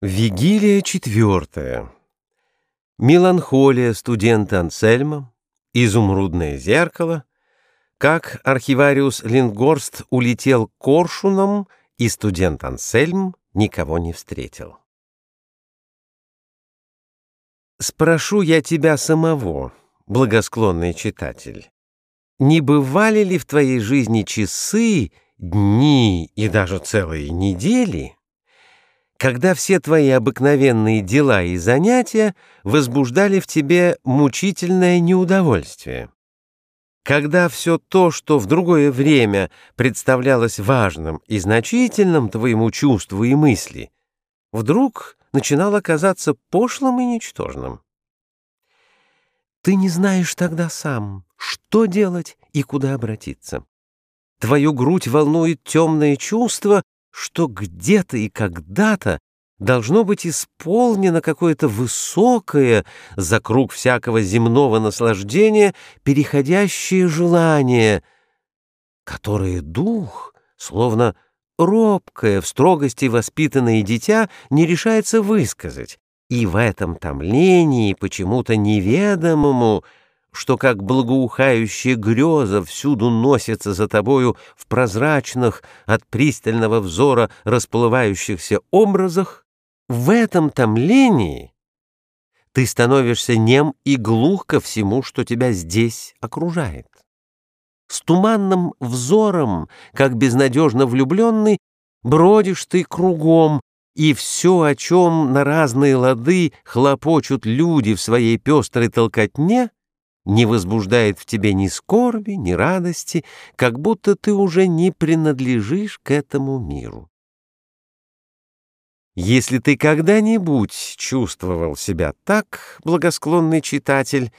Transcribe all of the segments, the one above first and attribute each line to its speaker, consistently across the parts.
Speaker 1: Вигилия четвертая. Меланхолия студента Ансельма, изумрудное зеркало, как архивариус Лингорст улетел коршуном, и студент Ансельм никого не встретил. Спрошу я тебя самого, благосклонный читатель, не бывали ли в твоей жизни часы, дни и даже целые недели, когда все твои обыкновенные дела и занятия возбуждали в тебе мучительное неудовольствие. Когда все то, что в другое время представлялось важным и значительным твоему чувству и мысли, вдруг начинало казаться пошлым и ничтожным. Ты не знаешь тогда сам, что делать и куда обратиться. Твою грудь волнует темное чувство, что где-то и когда-то должно быть исполнено какое-то высокое, за круг всякого земного наслаждения, переходящее желание, которое дух, словно робкое, в строгости воспитанное дитя, не решается высказать, и в этом томлении, почему-то неведомому, что как благоухающая греза всюду носится за тобою в прозрачных от пристального взора расплывающихся образах, в этом томлении ты становишься нем и глух ко всему, что тебя здесь окружает. С туманным взором, как безнадежно влюбленный, бродишь ты кругом, и все, о чем на разные лады хлопочут люди в своей пестрой толкотне, не возбуждает в тебе ни скорби, ни радости, как будто ты уже не принадлежишь к этому миру. Если ты когда-нибудь чувствовал себя так, благосклонный читатель,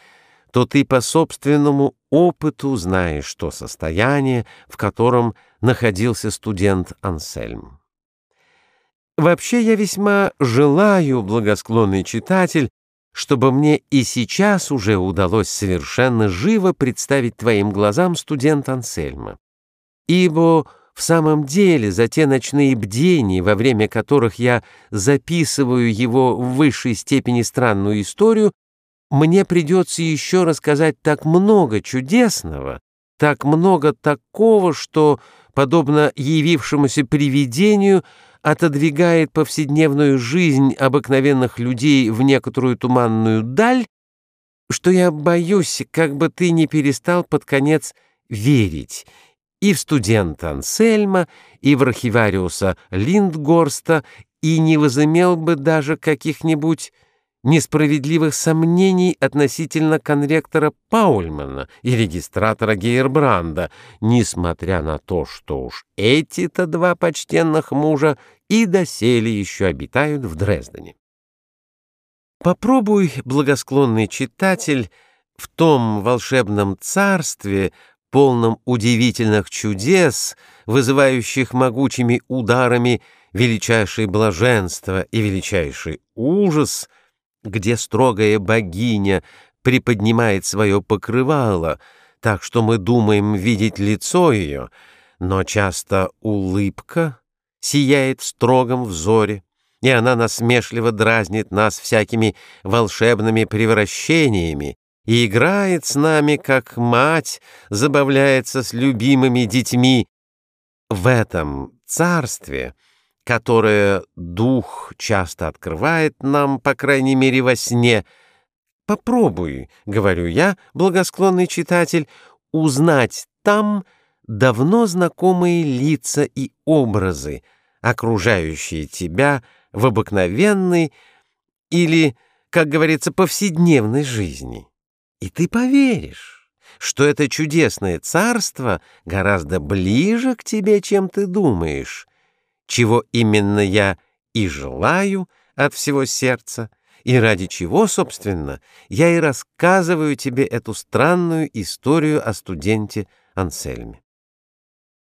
Speaker 1: то ты по собственному опыту знаешь то состояние, в котором находился студент Ансельм. Вообще я весьма желаю, благосклонный читатель, чтобы мне и сейчас уже удалось совершенно живо представить твоим глазам студент Ансельма. Ибо в самом деле за те ночные бдения, во время которых я записываю его в высшей степени странную историю, мне придется еще рассказать так много чудесного, так много такого, что, подобно явившемуся привидению, отодвигает повседневную жизнь обыкновенных людей в некоторую туманную даль, что я боюсь, как бы ты не перестал под конец верить и в студента Ансельма, и в архивариуса Линдгорста, и не возымел бы даже каких-нибудь несправедливых сомнений относительно конректора Паульмана и регистратора Гейербранда, несмотря на то, что уж эти-то два почтенных мужа и доселе еще обитают в Дрездене. Попробуй, благосклонный читатель, в том волшебном царстве, полном удивительных чудес, вызывающих могучими ударами величайшее блаженство и величайший ужас — где строгая богиня приподнимает свое покрывало, так что мы думаем видеть лицо ее, но часто улыбка сияет в строгом взоре, и она насмешливо дразнит нас всякими волшебными превращениями и играет с нами, как мать забавляется с любимыми детьми. В этом царстве — которое дух часто открывает нам, по крайней мере, во сне. Попробуй, говорю я, благосклонный читатель, узнать там давно знакомые лица и образы, окружающие тебя в обыкновенной или, как говорится, повседневной жизни. И ты поверишь, что это чудесное царство гораздо ближе к тебе, чем ты думаешь, чего именно я и желаю от всего сердца, и ради чего, собственно, я и рассказываю тебе эту странную историю о студенте Ансельме.